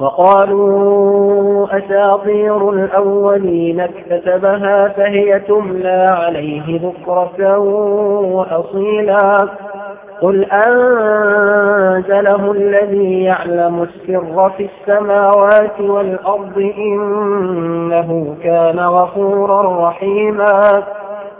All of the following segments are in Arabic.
وقالوا أساطير الأولين اكتتبها فهي تملى عليه بكرة وأصيلا. قل أنزله الذي يعلم السر في السماوات والأرض إنه كان غفورا رحيما.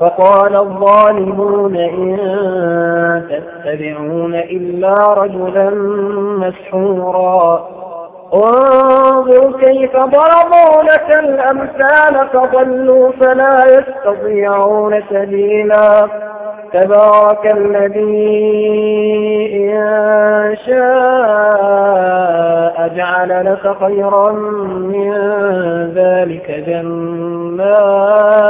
فقال الظالمون إن تتبعون إلا رجلا مسحورا. انظر كيف ضربوا لك الأمثال فضلوا فلا يستطيعون سبيلا. تبارك الذي إن شاء جعل لك خيرا من ذلك جنات.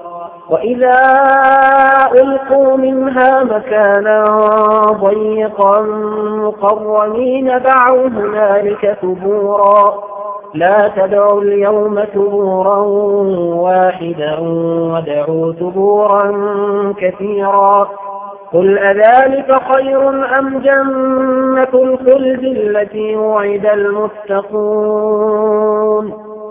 وإذا ألقوا منها مكانا ضيقا مقرنين دعوا هنالك ثبورا لا تدعوا اليوم ثبورا واحدا ودعوا ثبورا كثيرا قل أذلك خير أم جنة الخلد التي وعد المتقون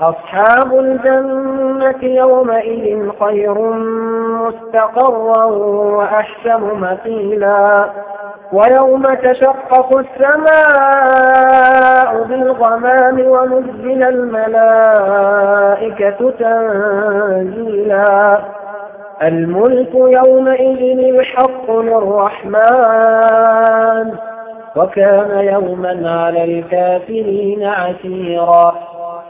أصحاب الجنة يومئذ خير مستقرا وأحسن مثيلا ويوم تشقق السماء بالغمام ونزل الملائكة تنزيلا. الملك يومئذ الحق للرحمن. وكان يوما على الكافرين عسيرا.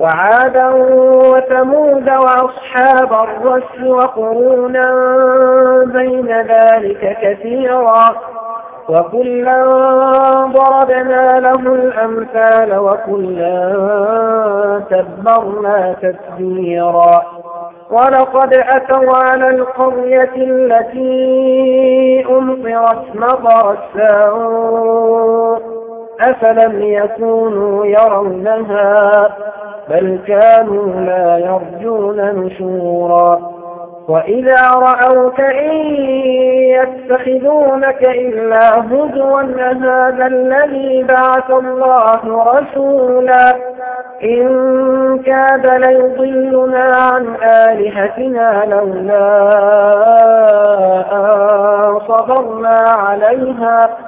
وعادا وثمود وأصحاب الرس وقرونا بين ذلك كثيرا وكلا ضربنا له الأمثال وكلا تبرنا تتبيرا ولقد أتوا على القرية التي أمطرت مطر الساء أفلم يكونوا يرونها بل كانوا لا يرجون نشورا. وإذا رأوك إن يتخذونك إلا هدوا هذا الذي بعث الله رسولا. إن كاد ليضلنا عن آلهتنا لولا أن صبرنا عليها.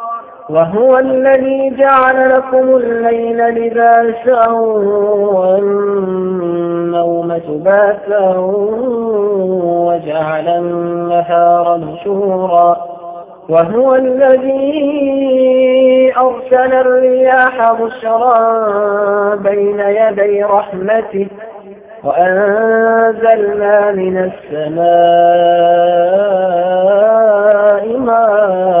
وهو الذي جعل لكم الليل لباسا والنوم سباسا وجعل النهار نشورا وهو الذي أرسل الرياح بشرا بين يدي رحمته وأنزلنا من السماء ماء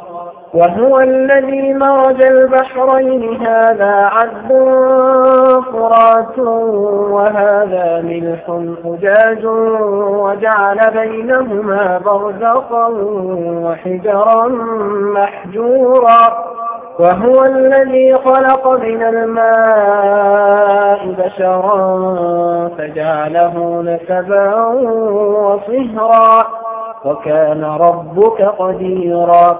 وهو الذي مرج البحرين. هذا عذب فرات وهذا ملح حجاج وجعل بينهما برزقا وحجرا محجورا. وهو الذي خلق من الماء بشرا فجعله نسبا وصهرا. وكان ربك قديرا.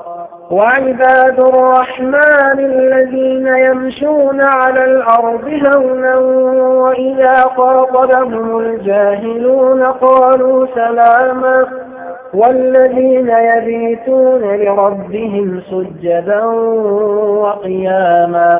وعباد الرحمن الذين يمشون على الأرض هونا وإذا خاطبهم الجاهلون قالوا سلاما والذين يبيتون لربهم سجدا وقياما